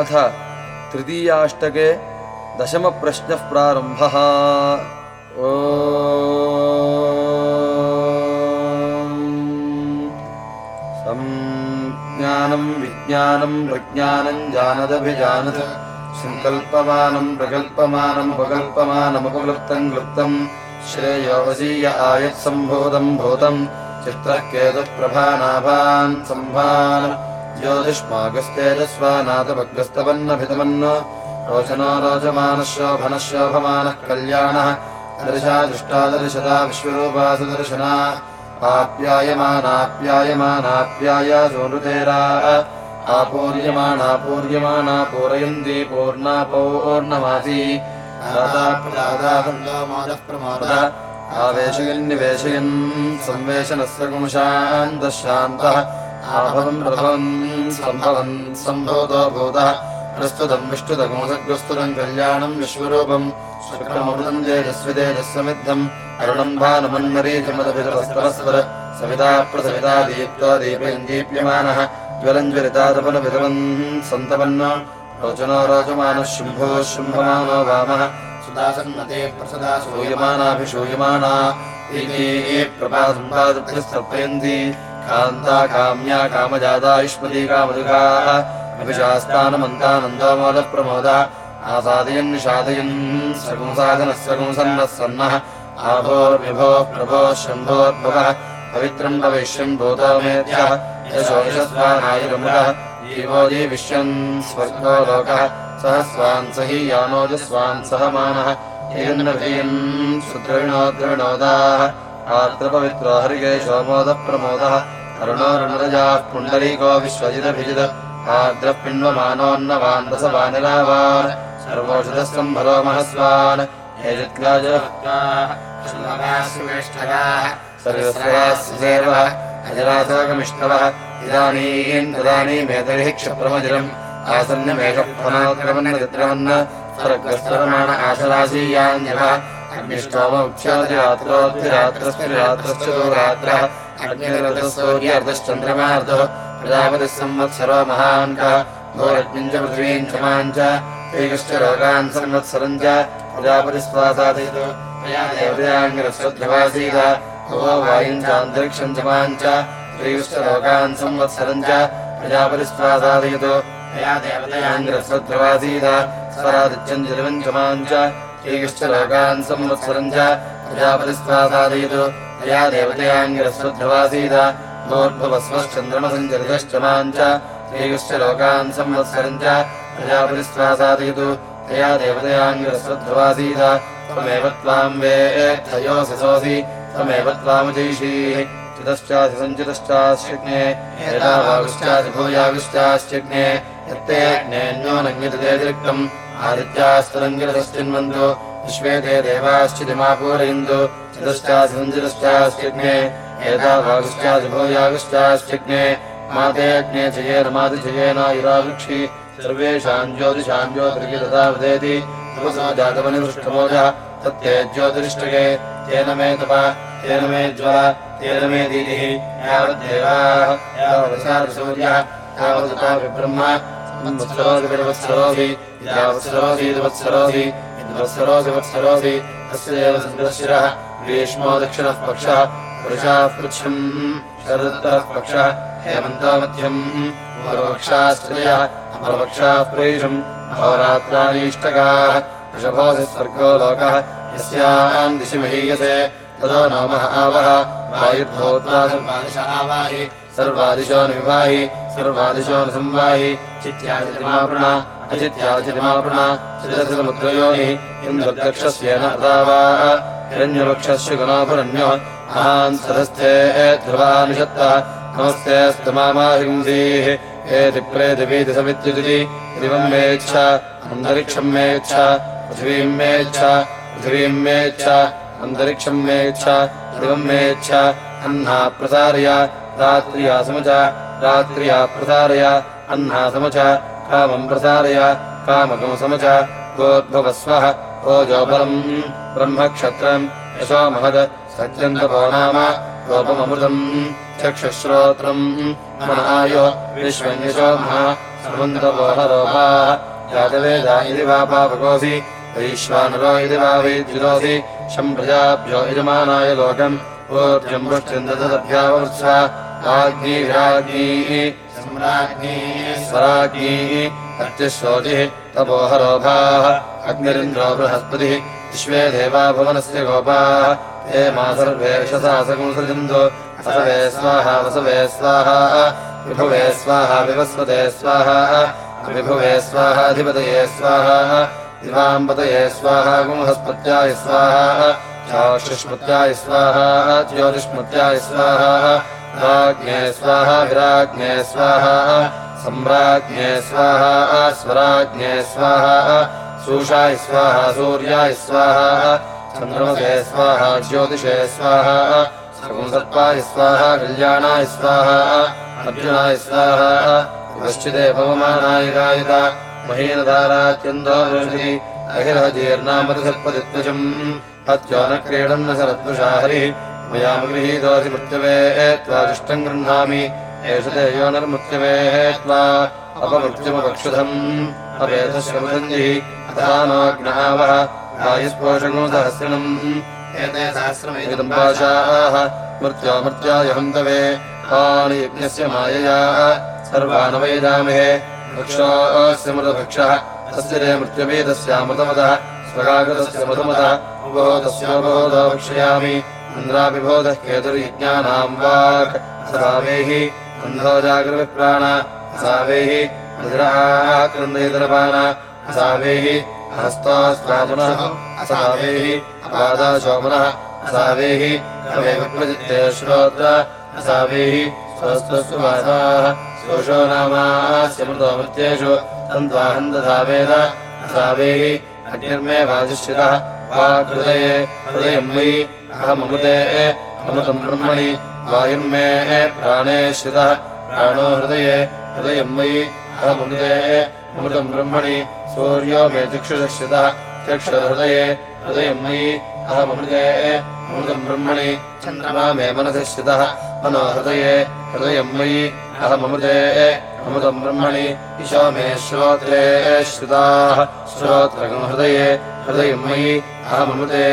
अथ तृतीयाष्टके दशमप्रश्नः प्रारम्भः। ओ ज्ञानम् विज्ञानम् प्रज्ञानम् जानदभिजानत् सङ्कल्पमानम् प्रकल्पमानम् उपकल्पमानमुपक्लृप्तम् क्लृप्तम् श्रेयोवसीय आयत्सम्भूतम् भूतम् चित्रः केतुप्रभानाभान् सम्भान् ज्योतिष्मागस्तेजस्वानाथभग्रस्तवन्नभितमन् रोचनो रोचमानः शोभनः शोभमानः कल्याणः। दर्शा दृष्टादर्शदा विश्वरूपा सुदर्शना आप्यायमानाप्यायमानाप्याय सोनृतेरा आपूर्यमाणा पूर्यमाणा पूरयन्ती पूर्णा पौर्णमासी आवेशयन्निवेशयन्। संवेशनस्य गुंशान्तः शान्तः आभवम् प्रभवन् सम्भवन् सम्भवतो भूतः प्रस्तुतम् विष्टुतगुंसग्रस्तुतम् कल्याणम् विश्वरूपम् शुक्रमृतम् तेजस्वितेजस्वमिद्धम् अरुणम् भानुमन्मरीचमदभितरस्परस्पर सविता प्रसविता दीप्तो दीपयम् दीप्यमानः ज्वलम् ज्वलितातपनभितवन् सन्तपन्न रोचनो रोचमानः शुम्भो शुम्भमानो वामः सुदासन्नते प्रसदा सूयमानाभिशूयमाना प्रपासम्पादभ्यस्तर्पयन्ति कान्ता काम्या कामजाता युष्मती कामदुःखाः अभिशास्तानमन्तानन्दोमोदप्रमोदः। आसादयन् निषादयन् सगुंसादनः सगुंसन्नः सन्नः। आभोर्विभोः प्रभोः पवित्रम् जीवो जीविष्यन् स्वर्गो लोकः। स्वान् स हि यानोजस्वान् सह मानः। येन्द्रभियन् सुद्रविणो द्रविणोदाः आर्द्रपवित्रो हरिकेशो मोदप्रमोदः तरुणोरुणरजाः पुण्डरीको विश्वजिदभिजिद आर्द्रः पिण्वमानोऽन्नवान् रसवानिलावान्। महस्वान्। सर्वस्वः इदानीम् तदानीमेतैः क्षप्रमजलम्। आसन्नमेषप्रमाक्रमन् चित्रमन्न सर्गस्तरमाण आशरासीयान्यवः प्रजापतिः संवत्सरो महान्तः च पृथिवीम् च एकश्च लोकान् संवत्सरम् च प्रजापतिस्वासादयतु चान्तरिक्षम् च त्रयश्च लोकान् संवत्सरम् च प्रजापतिस्वासादयतु देवतयाङ्गिरस्वध्यवासीत स्वरादित्यम् जलवम् च माम् च एकश्च लोकान् संवत्सरम् च प्रजापतिस्वासादयतु तया देवतयाङ्गिरस्वध्यवासीत भोर्भवस्वश्चन्द्रमसञ्चरितश्च माम् च एकश्च लोकान् संवत्सरम् च प्रजापतिस्वासादयतु तया देवतयाङ्गिरस्वध्यवासीत त्वमेव त्वाम् वेद्धयोऽसि सोऽसि त्वमेव त्वामुजैषीः चितश्चासि वागुश्चासि भूयागुश्चाश्चिज्ञे यत्ते ज्ञेन्योनङ्गिततेतिरिक्तम् आदित्यास्तरञ्जिरतश्चिन्वन्तु विश्वे ते देवाश्चिदिमा पूरयन्तु चतुश्चासञ्जिरश्चाश्चिग्ने एतावागुश्चादिभूयागुश्चाश्चिग्ने मातेऽग्ने सर्वेषाम् ज्योतिषाम् ज्योतिर्गे वदेति, तपसो जातमनिवृष्टमोजः तत्ते ज्योतिरिष्टके, तेन मे तप, तेन मे ज्वा तेन मे दीतिः, यावद्देवाः यावदसारसूर्यः तावदता विब्रह्म ग्रीष्मो दक्षिणः पक्षः पुरुषाः पृच्छम् शरदुत्तरः पक्षः हेमन्तो मध्यम् पूर्वपक्षाश्चर्यः अपरपक्षाः प्रेषम् अहोरात्राणीष्टकाः वृषभोऽसि स्वर्गो लोकः यस्याम् दिशि महीयसे ततो नामः आवह वायुर्भूत्वा सर्वादिश आवाहि सर्वादिशो निवाहि सर्वादिशो संवाहि चित्याचितिमापृण, अचित्याचितिमापृण हिरण्यवक्षस्य गुणापुरन्यो महान् सदस्थे नमस्तेऽस्तु मामाहिंसीः एति दिवम् मेच्छा अन्तरिक्षम् मेच्छा पृथिवीम् मेच्छा पृथिवीम् मेच्छा अन्तरिक्षम् मेच्छा दिवम् मेच्छा प्रसारय, रात्र्या रात्र्या प्रसारय अह्ना समच कामम् प्रसारय कामकम् समच गोद्भवस्वः ओजोबलम् ब्रह्मक्षत्रम् यशो महद सत्यन्तपो नाम गोपमृतम् चक्षुश्रोत्रम् मनायो विश्वन्यशोमः समन्तपोहरोपाः यादवेदा इति वा पापकोऽसि वैश्वानरो इति वा वैद्युतोऽसि शम्प्रजाभ्यो यजमानाय लोकम् ओर्जम्बुश्चिन्ददभ्यावत्स्व राज्ञी विराज्ञीः सम्राज्ञीः, स्वराज्ञीः अत्यश्रोतिः तपोहरोभाः, अग्निरिन्द्रो बृहस्पतिः, विश्वे देवा भुवनस्य गोपाः हे मा सर्वे असवे स्वाहा, वसवे स्वाहा, विभुवे स्वाहा विवस्वते स्वाहा, विभुवे स्वाहा दिवाम्पतये स्वाहा गुंहस्पत्याय स्वाहा चाक्षुष्मत्याय स्वाहा, ज्योतिष्मत्याय स्वाहा राज्ञे स्वाहा विराज्ञे स्वाहा सम्राज्ञे स्वाहा स्वराज्ञे स्वाहा सूषाय स्वाहा सूर्याय स्वाहा चन्द्रमसे स्वाहा ज्योतिषे स्वाहा सकुंसत्पाय स्वाहा कल्याणाय स्वाहा अर्जुनाय स्वाहा भवमानाय गायित महीनधारात्यन्दो अखिलः जीर्णामृतसत्पतित्वजम् हत्यो न क्रीडन् न सरत्पुषा हरिः मया गृहीतोऽसि मृत्यवे त्वादिष्टम् गृह्णामि। एष ते यो निर्मृत्यवेः त्वा अपमृत्युमपक्षुधम् अथा नोऽग्नावः आयुष्पोषणो सहस्रणम्। एते हन्तवे हानि यज्ञस्य मायया सर्वानवैदामहे। वृक्षोऽस्य मृतभक्षः तस्य ते मृत्युवेदस्यामृतमतः स्वगागतस्य मधुमतः गोदस्योबोधो वक्ष्यामि अन्ध्राभिबोधः केतुर्यज्ञानाम् वाक् सावेः अन्धो जागृतप्राण सावेः मधुराक्रन्दयतरपान सावेः हस्तास्वामुनः अपादाशोमनः पादाशोमनः सावेः कवेविप्रजितेश्रोत्र सावेः स्वस्तुवासाः स्वशो नामास्य मृतोमृत्येषु तन्त्वाहन्तधावेद सावेः अग्निर्मे वाजिष्यतः वाहृदये हृदयम् मयि अहमृते अमृतम् ब्रह्मणि वायुर्मे प्राणे श्रितः प्राणो हृदये हृदयम् मयि अहमृते अमृतम् ब्रह्मणि सूर्यो मे चक्षुषश्रितः चक्षुर्हृदये हृदयम् मयि अहमृते अमृतम् ब्रह्मणि चन्द्रमा मे मनसि श्रितः मनो हृदये हृदयम् मयि अहमृते अमृतम् ब्रह्मणि ईशो मे श्रोत्रे श्रिताः हृदये हृदयम् मयि अहमृते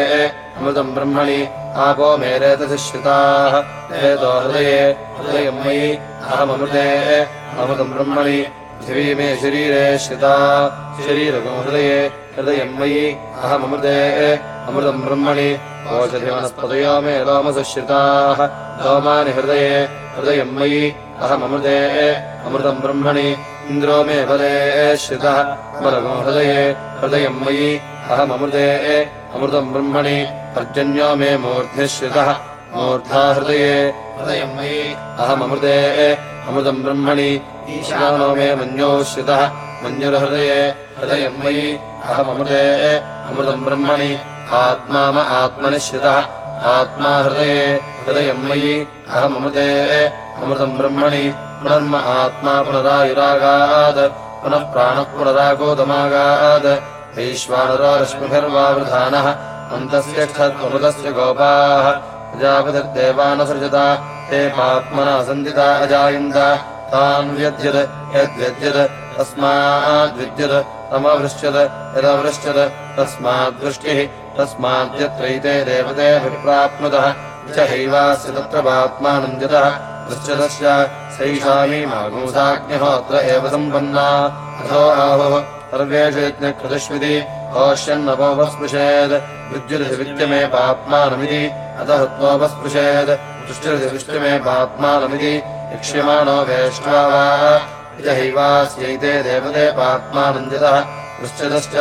अमृतम् ब्रह्मणि आपो मे रेतसि श्रिताः रेतो हृदये हृदयम् मयि अहमृते अमृतम् ब्रह्मणि पृथिवी मे शरीरे श्रिता शरीरकम् हृदये हृदयम् मयि अहमृते अमृतम् ब्रह्मणि ओषधि वनस्पतयो मे लोमसश्रिताः लोमानि हृदये हृदयम् मयि अहमृते अमृतम् ब्रह्मणि इन्द्रो मे फले श्रितः हृदये हृदयम् मयि अहमृते अमृतम् ब्रह्मणि पर्जन्यो मे मूर्ध्नि श्रितः मूर्धा हृदये। हृदयम् मयि। अहमृते अमृतम् ब्रह्मणि ईशानो मे मन्यो श्रितः मन्युर्हृदये। हृदयम् मयि। अहमृते अमृतम् ब्रह्मणि आत्मा म आत्मनि श्रितः आत्मा हृदये। हृदयम् मयि। अहमृते अमृतम् ब्रह्मणि पुनर्म आत्मा पुनरायुरागात्। पुनः प्राणः पुनरागोदमागात् वैश्वानरो रश्मिभिर्वावृधानः अन्तस्य क्षत्वमृतस्य गोपाः। प्रजापतिर्देवानसृजता। ते पाप्मना सन्दिता अजायन्त। तान् व्यध्यत् यद्व्यध्यत् तस्माद्विद्युत् तमवृश्यत् यदवृश्यत् तस्माद्वृष्टिः तस्माद्यत्रैते देवतेऽभिप्राप्नुतः च हैवास्य तत्र पाप्मानन्द्यतः दृश्यतस्य सैषामी मागूसाग्निहोत्र एव सम्पन्ना। अथो आहुः सर्वेषेत्ने कृतश्विति ओष्यन्नवो वस्पृशेत् विद्युरधिविद्यमे पाप्मानमिति अतहुत्वो वस्पृशेत् तुष्टिरधिविष्टमे पाप्मानमिति, यक्ष्यमाणो वेष्ट्वा वा। इदहैवास्यैते देवते पाप्मानन्दितः वृश्चदश्च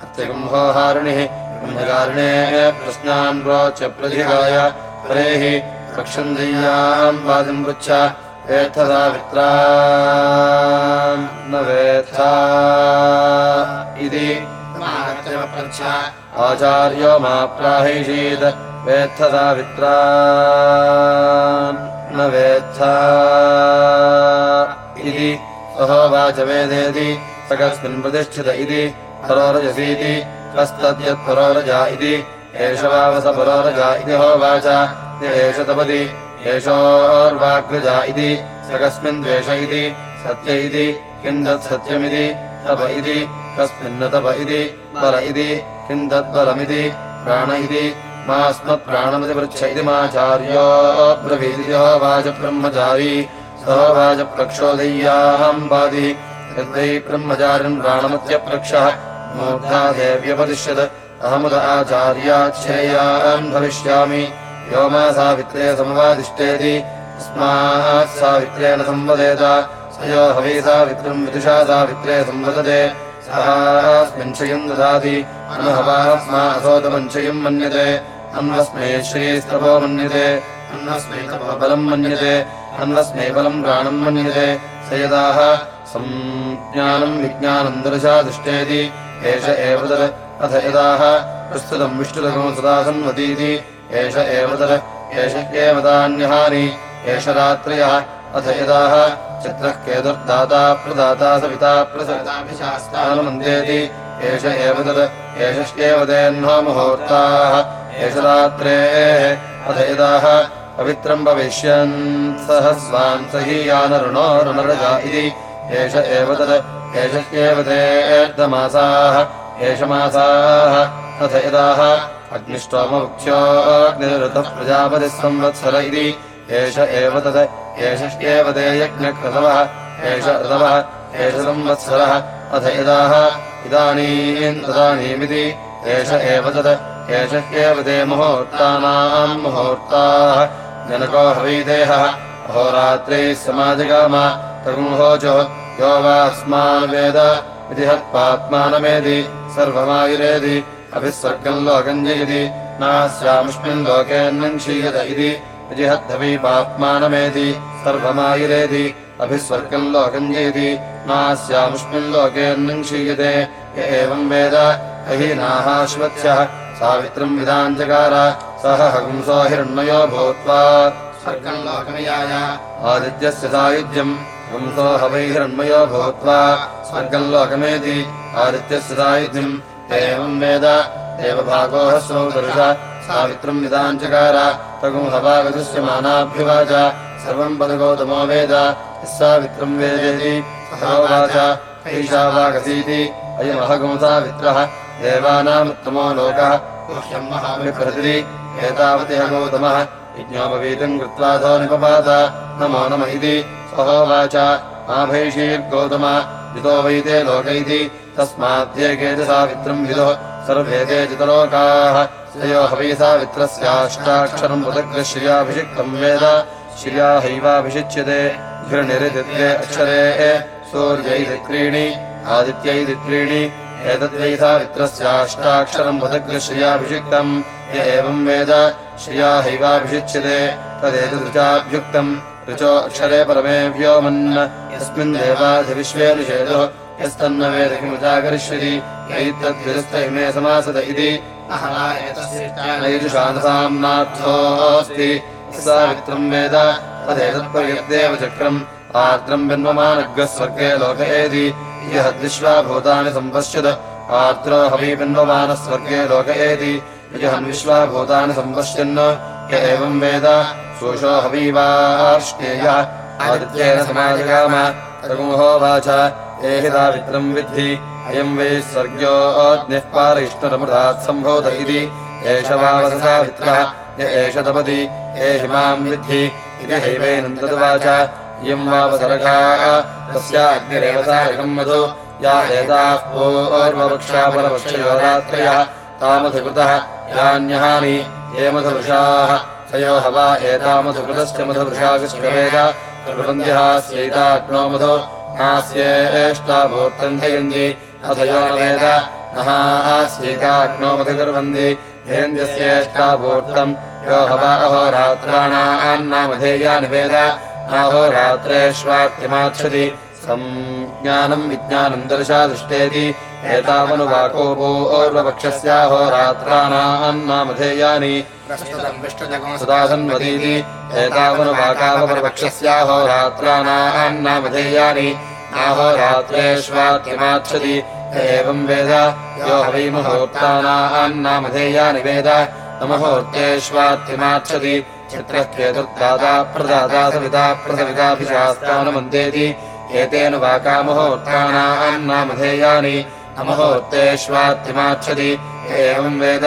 हत्यगम्भोहारिणिः ब्रह्मकारिणे प्रश्नान् रोच्य प्रतिहाय परेः रक्षन्दय्याम् वादिम् पृच्छ। वेत्थदा वित्रा न वेत्था इति आचार्यो मा प्राहैषीत् वेत्थदा वित्रा न वेत्था इति। सहोवाच वेदेति सकस्मिन् प्रतिष्ठित इति परोरजसीति कस्तद्यत्परोरजा इति। एष वावस परोरजा इति होवाच एष तपति एषोर्वाग्रजा इति स कस्मिन् द्वेष इति सत्य इति किम् तत्सत्यमिति तप इति कस्मिन्न तप इति बल इति किम् तद्बलमिति प्राण इति मास्मत्प्राणमिति पृच्छ इति माचार्यो वाचप्रक्षोदय्याहम् पादि यद्वै ब्रह्मचारिन् प्राणमत्यप्रक्षः मूर्धा देव्यपतिष्यत् अहमुद आचार्याच्छ्रेयान् भविष्यामि यो मा सावित्रे समवादिष्टेति। तस्मात् सावित्रेण संवदेत। स यो हवै सावित्रम् विदुषा सावित्रे संवदते। सहास्मिञ्चयम् ददाति। अनुहवास्मा असोतमञ्चयम् मन्यते। अन्वस्मै श्रीस्तपो मन्यते। अन्वस्मै तपोबलम् मन्यते। अन्वस्मै बलम् प्राणम् मन्यते। स यदाह संज्ञानम् विज्ञानम् दर्शादिष्टेति एष एव अथ यदाह प्रस्तुतम् विष्णुतमो सदा सन्वतीति एष एव तत् एष एव तान्यहानि एष रात्रयः अथ यदाह चित्रः केतुर्दाता प्रदाता सविता प्रसविताभिशास्तानमन्देति एष एव तत् एषश्चेव तेऽह्नो मुहूर्ताः एष रात्रेः अथ यदाह पवित्रम् भविष्यन् सहस्वान् सहीयानरुणो रुणरजा इति एष एव तत् एषश्चेव ते अर्धमासाः एष मासाः अथ यदाः अग्निष्टोममुख्योऽग्निरुतः प्रजापतिः संवत्सर इति। एष एव तत्। एषश्चेव ते यज्ञक्रतवः एष ऋतवः। एष संवत्सरः। अथ यदाः इदानीम् तदानीमिति। एष एव तत्। एषश्चेव ते मुहूर्तानाम् मुहूर्ताः। जनको हवैदेहः अहोरात्रैः तगुंहोचो यो वास्मान् वेद। इति हत्पात्मानमेति सर्वमायुरेति अभिः स्वर्गम् लोकम् जयति नास्यामस्मिन् लोकेऽन्नम् क्षीयत इति विजिहद्धवीपात्मानमेति सर्वमायुरेति अभिः स्वर्गम् लोकम् जयति नास्यामस्मिन् लोकेऽन्नम् क्षीयते एवम् वेद अहीनाहाश्वत्स्यः सावित्रम् विदाञ्चकार सह हंसो हिरण्मयो भूत्वा स्वर्गम् लोकमियाय आदित्यस्य सायुज्यम् हंसो हवैहिरण्मयो भूत्वा स्वर्गम् लोकमेति आदित्यस्य सायुध्यम् एवम् वेद देवभागोः स्वौ दर्श सावित्रम् विदाञ्चकार तगुम् हवागतस्य मानाभ्युवाच सर्वम् पदगौतमो वेद सावित्रम् वेदेति सहोवाच ऐषा वागसीति अयमहगुम् सावित्रः देवानामुत्तमो लोकः गुह्यम् महाविप्रति एतावति ह गौतमः निपपात नमो नम इति सहोवाच आभैषीर्गौतम जितो वैते लोक इति तस्माद्येके च सावित्रम् विदुः सर्वे ते चितलोकाः तयो हवै सावित्रस्याष्टाक्षरम् पदग्रः श्रियाभिषिक्तम् वेद। श्रिया हैवाभिषिच्यते घृणिरिदित्रे अक्षरे सूर्यैः त्रीणि आदित्यैः त्रीणि एतद्वै सावित्रस्याष्टाक्षरम् पदग्रः श्रियाभिषिक्तम् य एवम् वेद श्रिया हैवाभिषिच्यते तदेतदृचाभ्युक्तम्। ऋचो अक्षरे परमे व्योमन्। यस्मिन् देवाधिविश्वे निषेदुः यस्तन्न वेद किमुदाकरिष्यति समासत इति। अहना एतस्यैजुषादसाम्नार्थोऽस्ति वेद चक्रम्। आर्द्रम् बिन्वमानग्रः स्वर्गे लोकयेति यः द्विश्वा भूतानि सम्पश्यत। आर्द्रो स्वर्गे लोकयेति यहन्विश्वा भूतानि सम्पश्यन् य एवम् वेद, सुषो हवीवार्ष्णेयः आदित्येन समाजगाम रघुमहो तगुहोवाच एहितावित्रम् विद्धि। अयम् वै स्वर्ग्योऽग्निः पारयिष्णुरमृतात् सम्भूत इति। एष य एष तपति हे हिमाम् विद्धि। इति हैवैनन्दवाच इयम् सारिकम् मधु। या एताः पूर्ववृक्षापरवृक्षयोरात्रयः तामधिकृतः यान्यहानि। ये मधुवृषाः हवा एतामधुकृतश्च मधुवृषाविष्कवेद प्रबन्ध्यहास्यैताग्नो मधु नास्येष्टाभूर्तम् धयन्ति अथ यो न वेद। मधुकुर्वन्ति धेन्द्यस्येष्टाभूर्तम् यो हवा अहोरात्राणान्नामधेयानि वेद। नाहोरात्रेष्वार्त्यमाच्छति संज्ञानम् विज्ञानम् दर्शादृष्टेति एतावनुवाकोपूर्वपक्षस्याहोरात्राणान्नामधेयानि सदासन्वतीति एतावनुवाकावपक्षस्याहोरात्राणान्नामधेयानि नाहोरात्रेष्वात्यमाच्छति एवम् वेद यो हवै मुहूर्तानान्नामधेयानि वेद। न मुहूर्तेष्वात्यमाच्छति। चित्रः केतुर्दाता प्रदाता सविता प्रसविताभिशास्तानुमन्देति एतेन वाकामहोत्थानाम् नामधेयानि अमहोत्तेष्वात्तिमाच्छति एवम् वेद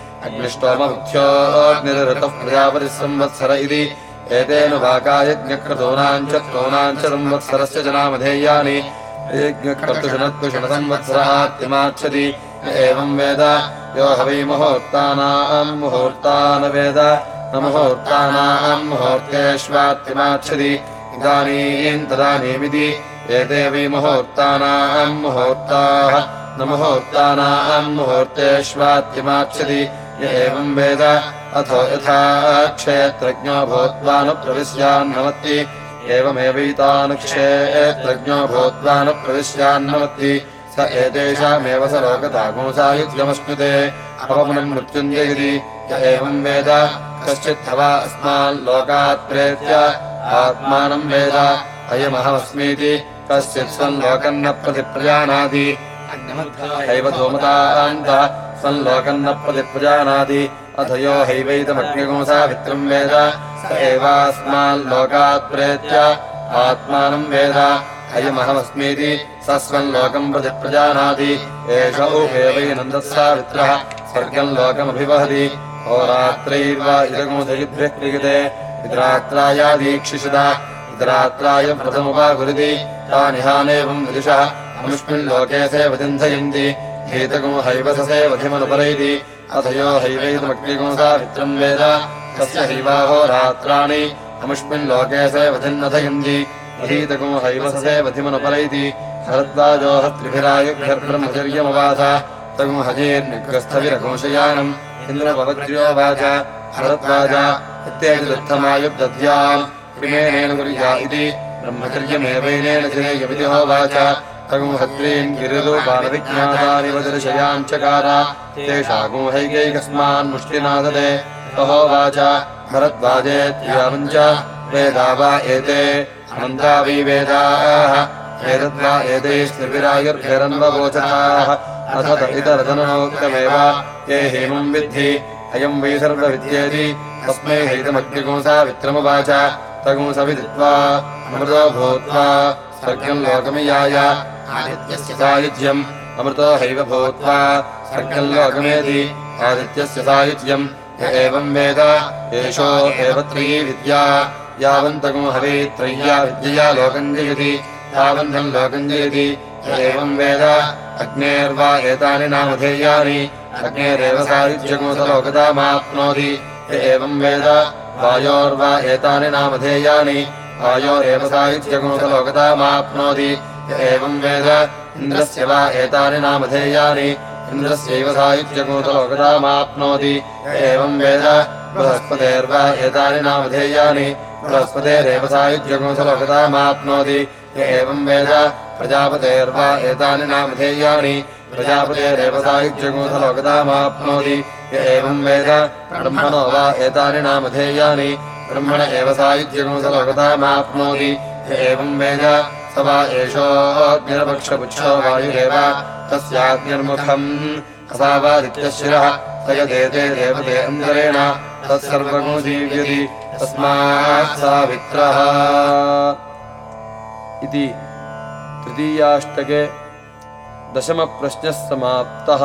अग्निष्टोममुख्योऽग्निरतः प्रजापतिः संवत्सर इति। एतेन वाकायज्ञक्रतूनाम् च तूनाम् च संवत्सरस्य च नामधेयानि। यज्ञक्रतुषणत्वषणसंवत्सरार्तिमाच्छति एवम् वेद। यो हवै मुहूर्तानाम् मुहूर्तान् वेद। न मुहूर्तानाम् मुहूर्तेष्वात्तिमाच्छति। इदानीम् तदानीमिति। एते वै मुहूर्तानाम् मुहूर्ताः। न मुहूर्तानाम् मुहूर्तेष्वात्तिमाच्छति एवम् वेद। अथो यथा क्षेत्रज्ञो भूत्वा न प्रविश्यान्नमत्ति एवमेवैतानुक्षेत्रज्ञो भूत्वा न प्रविश्यान्नमत्ति स एतेषामेव स लोकतागुंसायुज्यमश्नुते अपमनम् मृत्युञ्जयति। एवम् वेद। कश्चित्थवा अस्मान् लोकात् प्रेत्य आत्मानम् वेद। अयमहमस्मीति। कश्चित् स्वल्लोकम् न प्रतिप्रजानाति। हैव धूमतान्तः स्वल्लोकम् न प्रतिप्रजानाति अथ यो हैवैतमग्निगुंसावित्रम् वेद। स एवास्माल्लोकात् प्रेत्य आत्मानम् वेद। अयमहमस्मीति स स्वल्लोकम् प्रतिप्रजानाति एष उभेवैनन्दस्सावित्रः स्वर्गम् लोकमभिवहति। होरात्रैर्वा इदगुंसयुद्भिः क्रियते इतरात्रायादीक्षिषदा इतरात्राय प्रथमुपाकुरिति तानिहानेवम् विदुषः। अनुष्मिन् लोके सेवतिन्धयन्ति हेतगुं हैवससेवधिमनुपरैति अथ यो हैवैतमग्निगुंसावित्रम् वेद। तस्य हैवाहोरात्राणि अमुष्मिन् लोके सेवधिन्नधयन्ति अधीतगुं हैवससेवधिमनुपरैति भरद्वाजोः त्रिभिरायुभ्यर्ब्रह्मचर्यमवास तगुं हजीर्निग्रस्थविरघोषयानम् इन्द्रपवज्र्योवाच भरद्वाज इत्येतदुत्थमायुब्दध्याम् क्रिमेणेन कुर्या इति ब्रह्मचर्यमेवैनेन चिरेयमिति होवाच। तगुं हत्रीम् गिरिरूपाणविज्ञातानि वदर्शयाम् चकार। तेषागुंहैकैकस्मान् मुष्टिनाददे। अहोवाच भरद्वाजेत्यामम् च वेदा वा एते। अनन्ता वै वेदाः एतद्वा एतैस्त्रिभिरायुर्भिरन्वगोचराः अथ इतरतनोक्तमेव ये हेमम् विद्धि। अयम् वै सर्वविद्येति, तस्मै हैतमग्निगुंसा वित्रमुवाच तगुंसविदित्वा अमृतो भूत्वा स्वर्गम् लोकमियाय। आदित्यस्य सायुज्यम् अमृतो हैव भूत्वा स्वर्गम् लोकमेति आदित्यस्य सायुज्यम्। य एवम् वेद एषो एव त्रयी विद्या यावन्तगुं हवे त्रय्या विद्यया लोकम् जयति। यावन्तम् लोकम् जयति। य एवम् वेद अग्नेर्वा एतानि नामधेयानि। अग्नेरेव सायुज्यगुंसलोकतामाप्नोति य एवम् वेद वायोर्वा एतानि नामधेयानि। वायोरेव सायुज्यगुंसलोकतामाप्नोति य एवम् वेद। इन्द्रस्य वा एतानि नामधेयानि। इन्द्रस्यैव सायुज्यगुंसलोकतामाप्नोति य एवम् वेद। बृहस्पतेर्वा एतानि नामधेयानि। बृहस्पतेरेव सायुज्यगुंसलोकतामाप्नोति य एवम् वेद। प्रजापतेर्वा एतानि नामधेयानि। प्रजापतेरेव सायुज्यगुंसलोकतामाप्नोति य एवम् वेद। ब्रह्मणो वा एतानि नामधेयानि। ब्रह्मण एव सायुज्यगुंसलोकतामाप्नोति य एवम् वेद। स वा एषोऽग्निरपक्षपुच्छो वायुरेव तस्याग्निर्मुखम्। असावादित्यशिरः स यदेते देवते अन्तरेण तत्सर्वगो जीव्यति तस्मात् सावित्रः इति तृतीयाष्टके दशमप्रश्नः समाप्तः